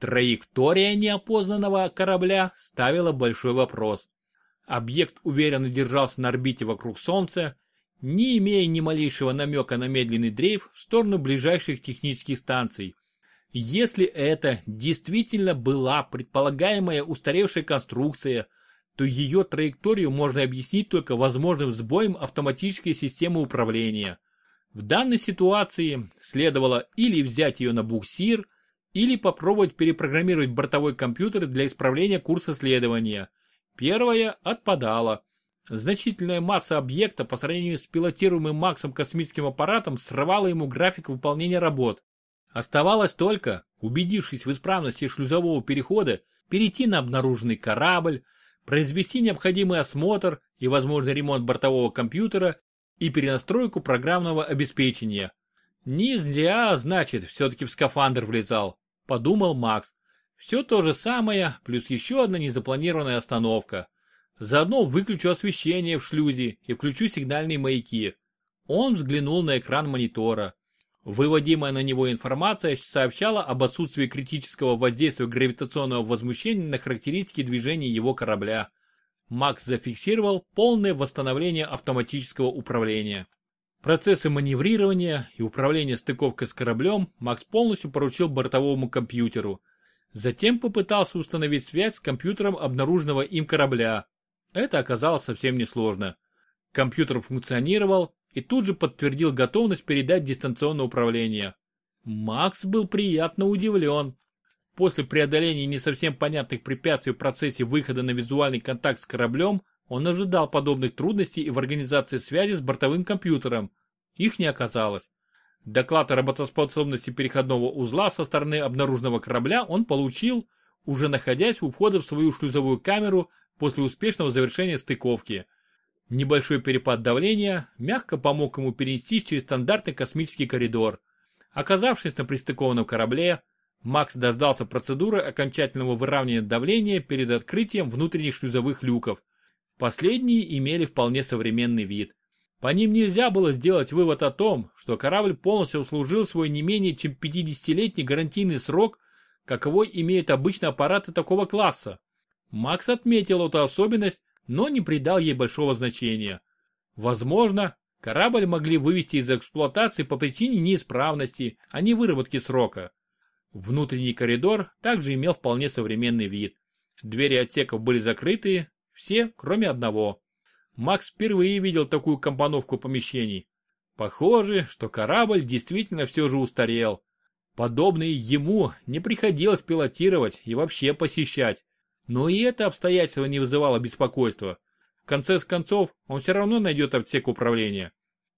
Траектория неопознанного корабля ставила большой вопрос. Объект уверенно держался на орбите вокруг Солнца, не имея ни малейшего намека на медленный дрейф в сторону ближайших технических станций. Если это действительно была предполагаемая устаревшая конструкция, то ее траекторию можно объяснить только возможным сбоем автоматической системы управления. В данной ситуации следовало или взять ее на буксир, или попробовать перепрограммировать бортовой компьютер для исправления курса следования. Первое отпадало. Значительная масса объекта по сравнению с пилотируемым Максом космическим аппаратом срывала ему график выполнения работ. Оставалось только, убедившись в исправности шлюзового перехода, перейти на обнаруженный корабль, произвести необходимый осмотр и возможный ремонт бортового компьютера и перенастройку программного обеспечения. Не зря, значит, все-таки в скафандр влезал, подумал Макс. Все то же самое, плюс еще одна незапланированная остановка. Заодно выключу освещение в шлюзе и включу сигнальные маяки. Он взглянул на экран монитора. Выводимая на него информация сообщала об отсутствии критического воздействия гравитационного возмущения на характеристики движения его корабля. Макс зафиксировал полное восстановление автоматического управления. Процессы маневрирования и управления стыковкой с кораблем Макс полностью поручил бортовому компьютеру. Затем попытался установить связь с компьютером обнаруженного им корабля. Это оказалось совсем несложно. Компьютер функционировал, и тут же подтвердил готовность передать дистанционное управление. Макс был приятно удивлен. После преодоления не совсем понятных препятствий в процессе выхода на визуальный контакт с кораблем, он ожидал подобных трудностей и в организации связи с бортовым компьютером. Их не оказалось. Доклад о работоспособности переходного узла со стороны обнаруженного корабля он получил, уже находясь у входа в свою шлюзовую камеру после успешного завершения стыковки – Небольшой перепад давления мягко помог ему перенестись через стандартный космический коридор. Оказавшись на пристыкованном корабле, Макс дождался процедуры окончательного выравнивания давления перед открытием внутренних шлюзовых люков. Последние имели вполне современный вид. По ним нельзя было сделать вывод о том, что корабль полностью услужил свой не менее чем 50-летний гарантийный срок, каковой имеют обычно аппараты такого класса. Макс отметил эту особенность, но не придал ей большого значения. Возможно, корабль могли вывести из эксплуатации по причине неисправности, а не выработки срока. Внутренний коридор также имел вполне современный вид. Двери отсеков были закрыты, все, кроме одного. Макс впервые видел такую компоновку помещений. Похоже, что корабль действительно все же устарел. Подобные ему не приходилось пилотировать и вообще посещать. Но и это обстоятельство не вызывало беспокойства. В конце концов, он все равно найдет отсек управления.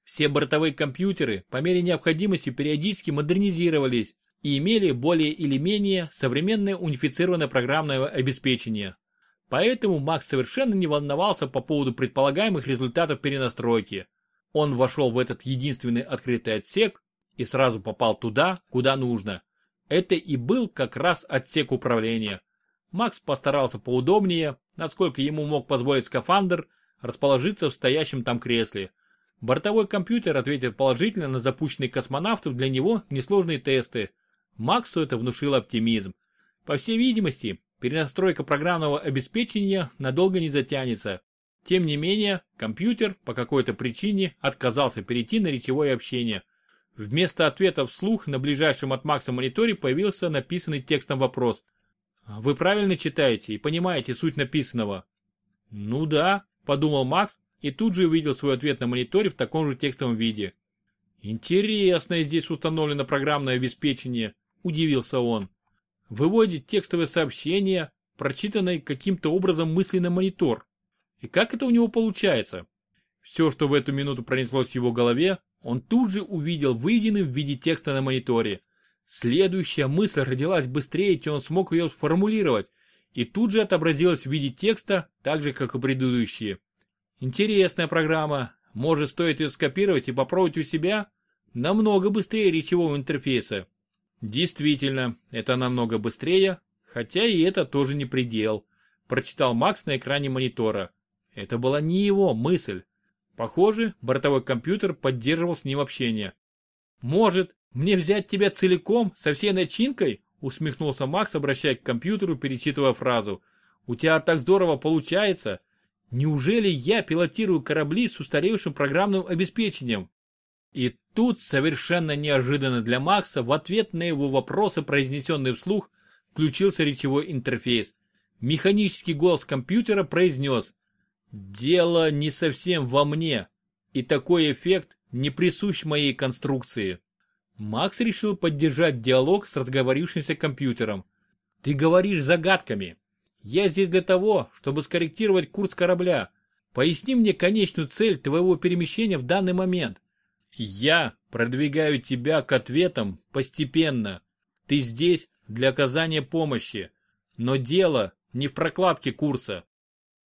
Все бортовые компьютеры по мере необходимости периодически модернизировались и имели более или менее современное унифицированное программное обеспечение. Поэтому Макс совершенно не волновался по поводу предполагаемых результатов перенастройки. Он вошел в этот единственный открытый отсек и сразу попал туда, куда нужно. Это и был как раз отсек управления. Макс постарался поудобнее, насколько ему мог позволить скафандр, расположиться в стоящем там кресле. Бортовой компьютер ответил положительно на запущенные космонавтов для него несложные тесты. Максу это внушило оптимизм. По всей видимости, перенастройка программного обеспечения надолго не затянется. Тем не менее, компьютер по какой-то причине отказался перейти на речевое общение. Вместо ответа вслух на ближайшем от Макса мониторе появился написанный текстом вопрос. Вы правильно читаете и понимаете суть написанного? Ну да, подумал Макс и тут же увидел свой ответ на мониторе в таком же текстовом виде. Интересное здесь установлено программное обеспечение, удивился он. Выводит текстовое сообщение, прочитанное каким-то образом мысли на монитор. И как это у него получается? Все, что в эту минуту пронеслось в его голове, он тут же увидел выведенным в виде текста на мониторе. Следующая мысль родилась быстрее, чем он смог ее сформулировать, и тут же отобразилась в виде текста, так же, как и предыдущие. Интересная программа. Может, стоит ее скопировать и попробовать у себя? Намного быстрее речевого интерфейса. Действительно, это намного быстрее, хотя и это тоже не предел. Прочитал Макс на экране монитора. Это была не его мысль. Похоже, бортовой компьютер поддерживал с ним общение. Может, мне взять тебя целиком, со всей начинкой? усмехнулся Макс, обращаясь к компьютеру, перечитывая фразу. У тебя так здорово получается. Неужели я пилотирую корабли с устаревшим программным обеспечением? И тут, совершенно неожиданно для Макса, в ответ на его вопросы, произнесенные вслух, включился речевой интерфейс. Механический голос компьютера произнес «Дело не совсем во мне, и такой эффект не присущ моей конструкции». Макс решил поддержать диалог с разговорившимся компьютером. «Ты говоришь загадками. Я здесь для того, чтобы скорректировать курс корабля. Поясни мне конечную цель твоего перемещения в данный момент. Я продвигаю тебя к ответам постепенно. Ты здесь для оказания помощи. Но дело не в прокладке курса.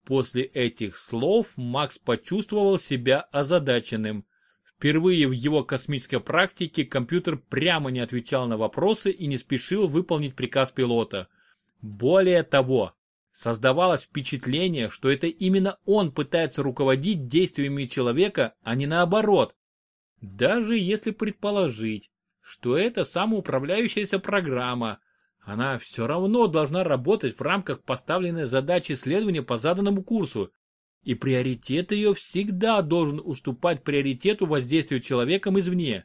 После этих слов Макс почувствовал себя озадаченным. Впервые в его космической практике компьютер прямо не отвечал на вопросы и не спешил выполнить приказ пилота. Более того, создавалось впечатление, что это именно он пытается руководить действиями человека, а не наоборот. Даже если предположить, что это самоуправляющаяся программа, она все равно должна работать в рамках поставленной задачи исследования по заданному курсу, и приоритет ее всегда должен уступать приоритету воздействию человеком извне.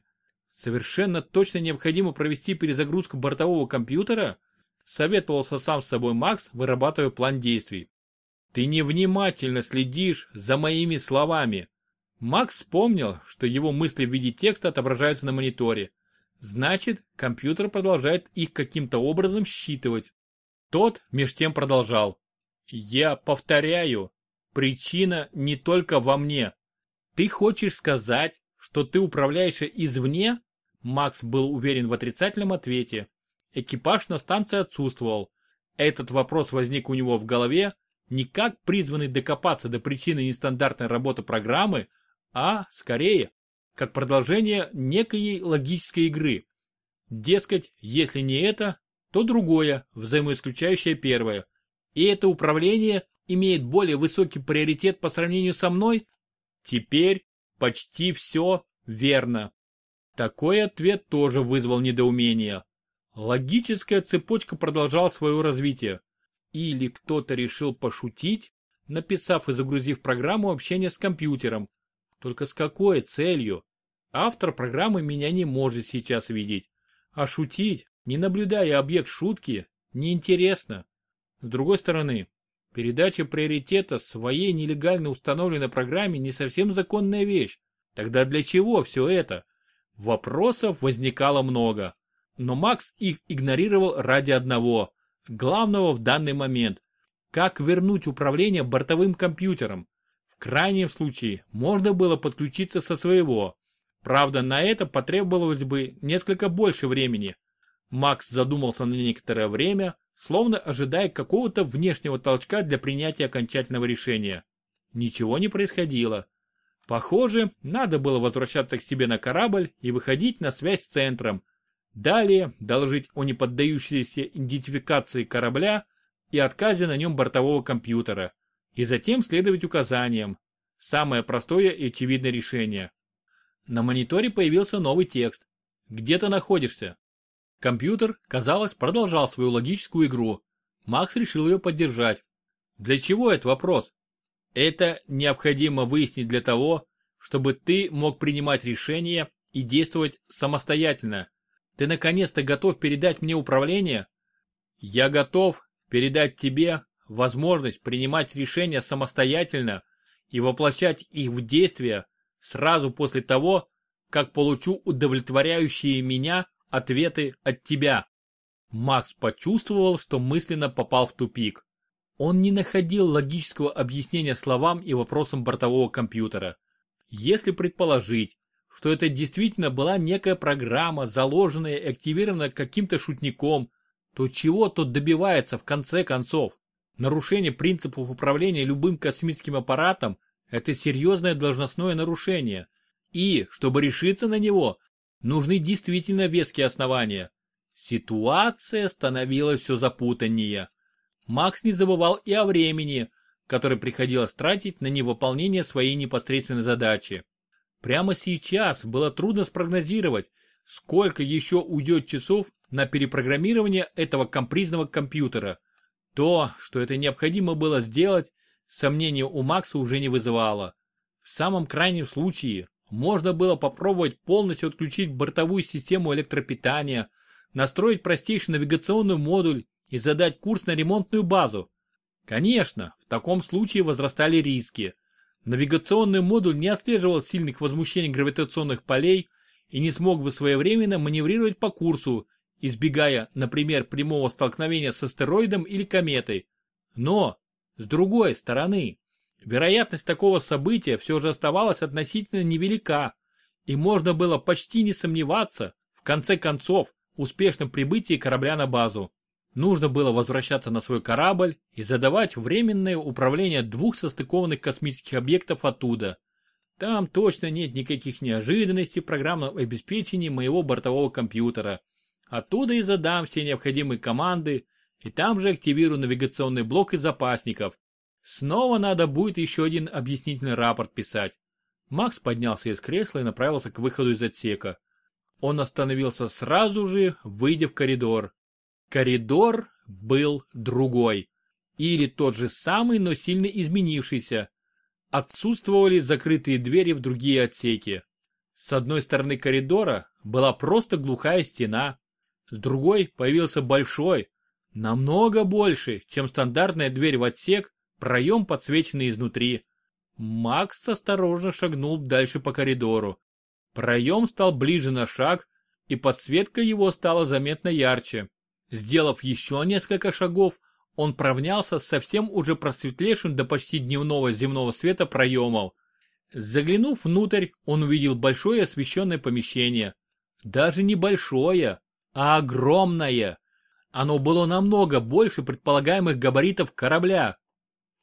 Совершенно точно необходимо провести перезагрузку бортового компьютера, советовался сам с собой Макс, вырабатывая план действий. Ты невнимательно следишь за моими словами, Макс вспомнил, что его мысли в виде текста отображаются на мониторе. Значит, компьютер продолжает их каким-то образом считывать. Тот меж тем продолжал. Я повторяю, причина не только во мне. Ты хочешь сказать, что ты управляешь извне? Макс был уверен в отрицательном ответе. Экипаж на станции отсутствовал. Этот вопрос возник у него в голове, не как призванный докопаться до причины нестандартной работы программы, а, скорее, как продолжение некой логической игры. Дескать, если не это, то другое, взаимоисключающее первое. И это управление имеет более высокий приоритет по сравнению со мной? Теперь почти все верно. Такой ответ тоже вызвал недоумение. Логическая цепочка продолжала свое развитие. Или кто-то решил пошутить, написав и загрузив программу общения с компьютером, только с какой целью? Автор программы меня не может сейчас видеть. А шутить, не наблюдая объект шутки, неинтересно. С другой стороны, передача приоритета своей нелегально установленной программе не совсем законная вещь. Тогда для чего все это? Вопросов возникало много. Но Макс их игнорировал ради одного, главного в данный момент. Как вернуть управление бортовым компьютером? Крайнем случае можно было подключиться со своего. Правда, на это потребовалось бы несколько больше времени. Макс задумался на некоторое время, словно ожидая какого-то внешнего толчка для принятия окончательного решения. Ничего не происходило. Похоже, надо было возвращаться к себе на корабль и выходить на связь с центром. Далее доложить о неподдающейся идентификации корабля и отказе на нем бортового компьютера и затем следовать указаниям. Самое простое и очевидное решение. На мониторе появился новый текст. Где ты находишься? Компьютер, казалось, продолжал свою логическую игру. Макс решил ее поддержать. Для чего этот вопрос? Это необходимо выяснить для того, чтобы ты мог принимать решения и действовать самостоятельно. Ты наконец-то готов передать мне управление? Я готов передать тебе возможность принимать решения самостоятельно и воплощать их в действие сразу после того, как получу удовлетворяющие меня ответы от тебя. Макс почувствовал, что мысленно попал в тупик. Он не находил логического объяснения словам и вопросам бортового компьютера. Если предположить, что это действительно была некая программа, заложенная и активированная каким-то шутником, то чего тот добивается в конце концов? Нарушение принципов управления любым космическим аппаратом – это серьезное должностное нарушение. И, чтобы решиться на него, нужны действительно веские основания. Ситуация становилась все запутаннее. Макс не забывал и о времени, которое приходилось тратить на невыполнение своей непосредственной задачи. Прямо сейчас было трудно спрогнозировать, сколько еще уйдет часов на перепрограммирование этого компризного компьютера. То, что это необходимо было сделать, сомнения у Макса уже не вызывало. В самом крайнем случае, можно было попробовать полностью отключить бортовую систему электропитания, настроить простейший навигационный модуль и задать курс на ремонтную базу. Конечно, в таком случае возрастали риски. Навигационный модуль не отслеживал сильных возмущений гравитационных полей и не смог бы своевременно маневрировать по курсу, избегая, например, прямого столкновения с астероидом или кометой. Но, с другой стороны, вероятность такого события все же оставалась относительно невелика, и можно было почти не сомневаться, в конце концов, успешном прибытии корабля на базу. Нужно было возвращаться на свой корабль и задавать временное управление двух состыкованных космических объектов оттуда. Там точно нет никаких неожиданностей в программном обеспечении моего бортового компьютера. Оттуда и задам все необходимые команды, и там же активирую навигационный блок из запасников. Снова надо будет еще один объяснительный рапорт писать. Макс поднялся из кресла и направился к выходу из отсека. Он остановился сразу же, выйдя в коридор. Коридор был другой. Или тот же самый, но сильно изменившийся. Отсутствовали закрытые двери в другие отсеки. С одной стороны коридора была просто глухая стена. С другой появился большой, намного больше, чем стандартная дверь в отсек, проем подсвеченный изнутри. Макс осторожно шагнул дальше по коридору. Проем стал ближе на шаг, и подсветка его стала заметно ярче. Сделав еще несколько шагов, он провнялся с совсем уже просветлевшим до почти дневного земного света проемом. Заглянув внутрь, он увидел большое освещенное помещение. Даже не большое, а огромное. Оно было намного больше предполагаемых габаритов корабля.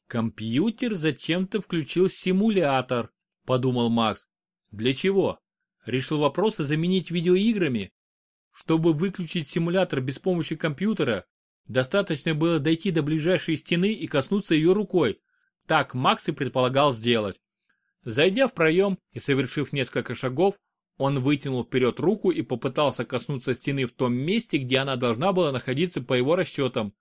Компьютер зачем-то включил симулятор, подумал Макс. Для чего? Решил вопросы заменить видеоиграми? Чтобы выключить симулятор без помощи компьютера, достаточно было дойти до ближайшей стены и коснуться ее рукой. Так Макс и предполагал сделать. Зайдя в проем и совершив несколько шагов, он вытянул вперед руку и попытался коснуться стены в том месте, где она должна была находиться по его расчетам.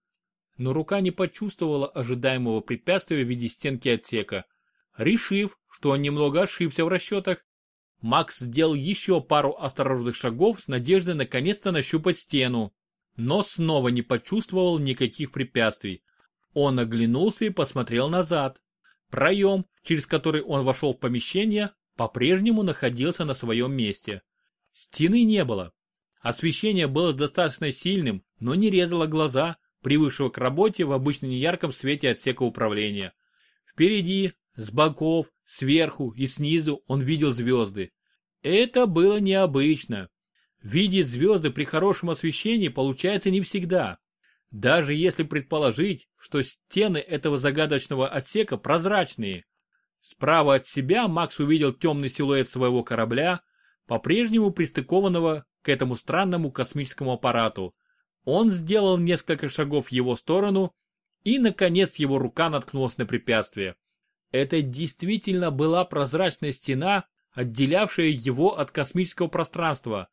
Но рука не почувствовала ожидаемого препятствия в виде стенки отсека. Решив, что он немного ошибся в расчетах, Макс сделал еще пару осторожных шагов с надеждой наконец-то нащупать стену, но снова не почувствовал никаких препятствий. Он оглянулся и посмотрел назад. Проем, через который он вошел в помещение, по-прежнему находился на своем месте. Стены не было. Освещение было достаточно сильным, но не резало глаза, привыкшего к работе в обычно неярком свете отсека управления. Впереди, с боков, сверху и снизу он видел звезды. Это было необычно. Видеть звезды при хорошем освещении получается не всегда. Даже если предположить, что стены этого загадочного отсека прозрачные. Справа от себя Макс увидел темный силуэт своего корабля, по-прежнему пристыкованного к этому странному космическому аппарату. Он сделал несколько шагов в его сторону, и, наконец, его рука наткнулась на препятствие. Это действительно была прозрачная стена, отделявшая его от космического пространства.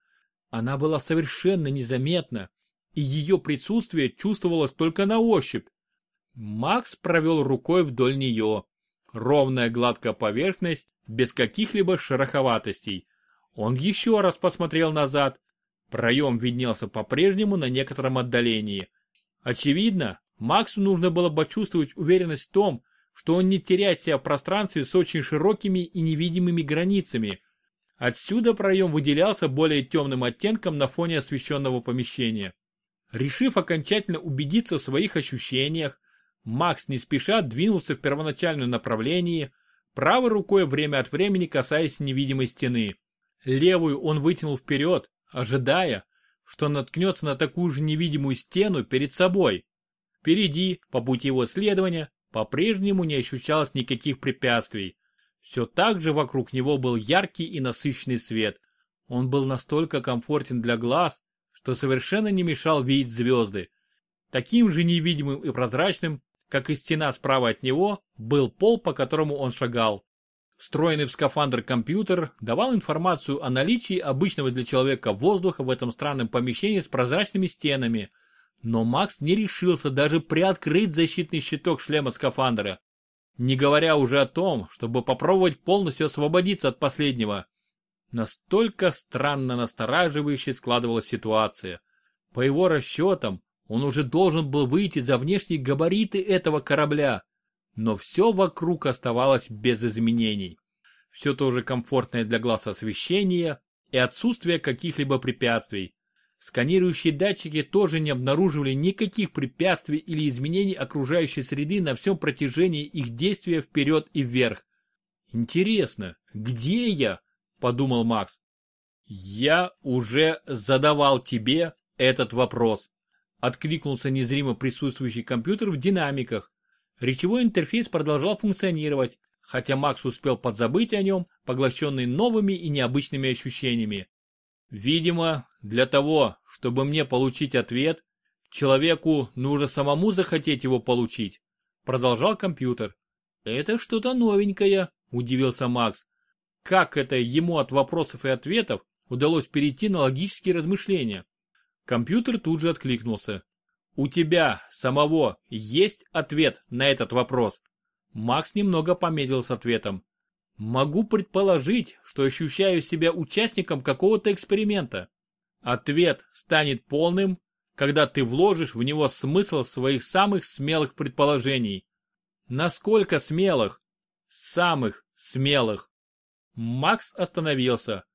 Она была совершенно незаметна, и ее присутствие чувствовалось только на ощупь. Макс провел рукой вдоль нее. Ровная гладкая поверхность, без каких-либо шероховатостей. Он еще раз посмотрел назад. Проем виднелся по-прежнему на некотором отдалении. Очевидно, Максу нужно было почувствовать уверенность в том, что он не теряет себя в пространстве с очень широкими и невидимыми границами. Отсюда проем выделялся более темным оттенком на фоне освещенного помещения. Решив окончательно убедиться в своих ощущениях, Макс не спеша двинулся в первоначальном направлении, правой рукой время от времени касаясь невидимой стены. Левую он вытянул вперед, ожидая, что наткнется на такую же невидимую стену перед собой. Впереди, по пути его следования, по-прежнему не ощущалось никаких препятствий. Все так же вокруг него был яркий и насыщенный свет. Он был настолько комфортен для глаз, что совершенно не мешал видеть звезды. Таким же невидимым и прозрачным, как и стена справа от него, был пол, по которому он шагал. Встроенный в скафандр компьютер давал информацию о наличии обычного для человека воздуха в этом странном помещении с прозрачными стенами. Но Макс не решился даже приоткрыть защитный щиток шлема скафандра. Не говоря уже о том, чтобы попробовать полностью освободиться от последнего. Настолько странно настораживающей складывалась ситуация. По его расчетам, он уже должен был выйти за внешние габариты этого корабля. Но все вокруг оставалось без изменений. Все то же комфортное для глаз освещение и отсутствие каких-либо препятствий. Сканирующие датчики тоже не обнаруживали никаких препятствий или изменений окружающей среды на всем протяжении их действия вперед и вверх. «Интересно, где я?» – подумал Макс. «Я уже задавал тебе этот вопрос», – откликнулся незримо присутствующий компьютер в динамиках. Речевой интерфейс продолжал функционировать, хотя Макс успел подзабыть о нем, поглощенный новыми и необычными ощущениями. Видимо, для того, чтобы мне получить ответ, человеку нужно самому захотеть его получить, продолжал компьютер. Это что-то новенькое, удивился Макс. Как это ему от вопросов и ответов удалось перейти на логические размышления? Компьютер тут же откликнулся. У тебя самого есть ответ на этот вопрос? Макс немного помедлил с ответом. Могу предположить, что ощущаю себя участником какого-то эксперимента. Ответ станет полным, когда ты вложишь в него смысл своих самых смелых предположений. Насколько смелых? Самых смелых. Макс остановился.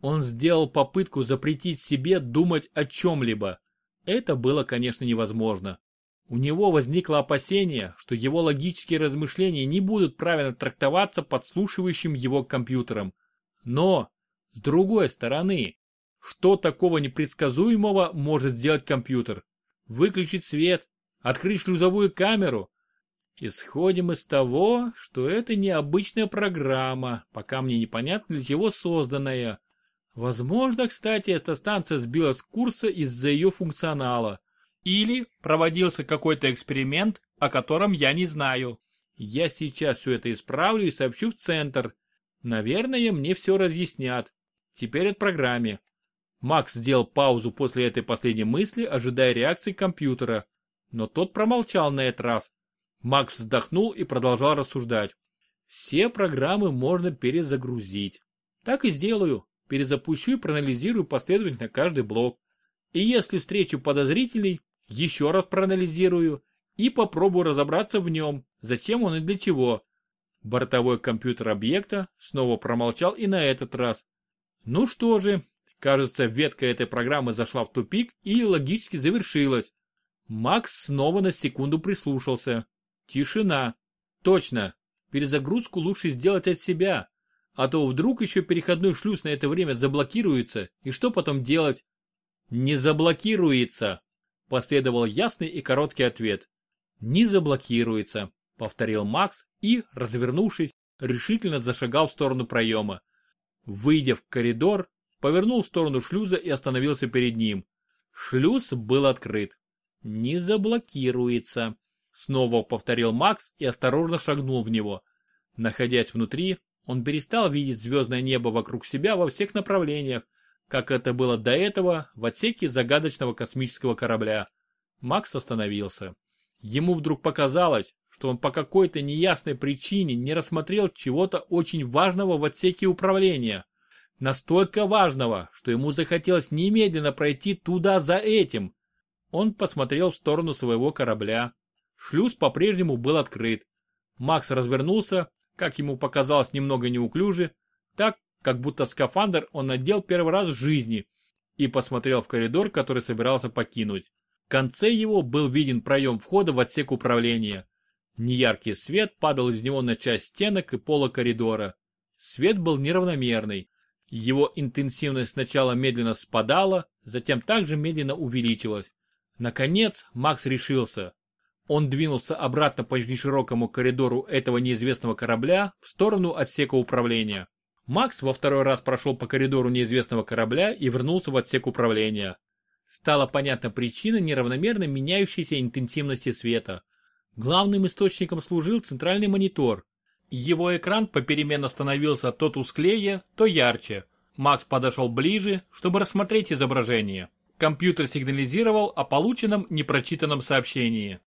Он сделал попытку запретить себе думать о чем-либо. Это было, конечно, невозможно. У него возникло опасение, что его логические размышления не будут правильно трактоваться подслушивающим его компьютером. Но, с другой стороны, что такого непредсказуемого может сделать компьютер? Выключить свет, открыть шлюзовую камеру? Исходим из того, что это необычная программа, пока мне непонятно для чего созданная. Возможно, кстати, эта станция сбилась с курса из-за ее функционала. Или проводился какой-то эксперимент, о котором я не знаю. Я сейчас все это исправлю и сообщу в центр. Наверное, мне все разъяснят. Теперь от программе. Макс сделал паузу после этой последней мысли, ожидая реакции компьютера. Но тот промолчал на этот раз. Макс вздохнул и продолжал рассуждать. Все программы можно перезагрузить. Так и сделаю. Перезапущу и проанализирую последовательно каждый блок. И если встречу подозрителей, еще раз проанализирую и попробую разобраться в нем, зачем он и для чего. Бортовой компьютер объекта снова промолчал и на этот раз. Ну что же, кажется, ветка этой программы зашла в тупик и логически завершилась. Макс снова на секунду прислушался. Тишина. Точно, перезагрузку лучше сделать от себя, а то вдруг еще переходной шлюз на это время заблокируется, и что потом делать? Не заблокируется, Последовал ясный и короткий ответ. «Не заблокируется», — повторил Макс и, развернувшись, решительно зашагал в сторону проема. Выйдя в коридор, повернул в сторону шлюза и остановился перед ним. Шлюз был открыт. «Не заблокируется», — снова повторил Макс и осторожно шагнул в него. Находясь внутри, он перестал видеть звездное небо вокруг себя во всех направлениях, как это было до этого в отсеке загадочного космического корабля. Макс остановился. Ему вдруг показалось, что он по какой-то неясной причине не рассмотрел чего-то очень важного в отсеке управления. Настолько важного, что ему захотелось немедленно пройти туда за этим. Он посмотрел в сторону своего корабля. Шлюз по-прежнему был открыт. Макс развернулся, как ему показалось немного неуклюже, так, как будто скафандр он надел первый раз в жизни и посмотрел в коридор, который собирался покинуть. В конце его был виден проем входа в отсек управления. Неяркий свет падал из него на часть стенок и пола коридора. Свет был неравномерный. Его интенсивность сначала медленно спадала, затем также медленно увеличилась. Наконец Макс решился. Он двинулся обратно по неширокому коридору этого неизвестного корабля в сторону отсека управления. Макс во второй раз прошел по коридору неизвестного корабля и вернулся в отсек управления. Стала понятна причина неравномерно меняющейся интенсивности света. Главным источником служил центральный монитор. Его экран попеременно становился то тусклее, то ярче. Макс подошел ближе, чтобы рассмотреть изображение. Компьютер сигнализировал о полученном непрочитанном сообщении.